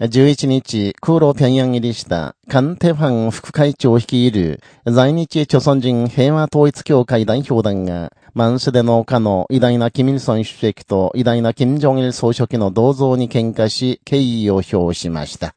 11日、空路平壌入りした、カン・テファン副会長を率いる、在日朝鮮人平和統一協会代表団が、マンスデの丘の偉大なキミルソン主席と偉大なキム・ジョンイル総書記の銅像に喧嘩し、敬意を表しました。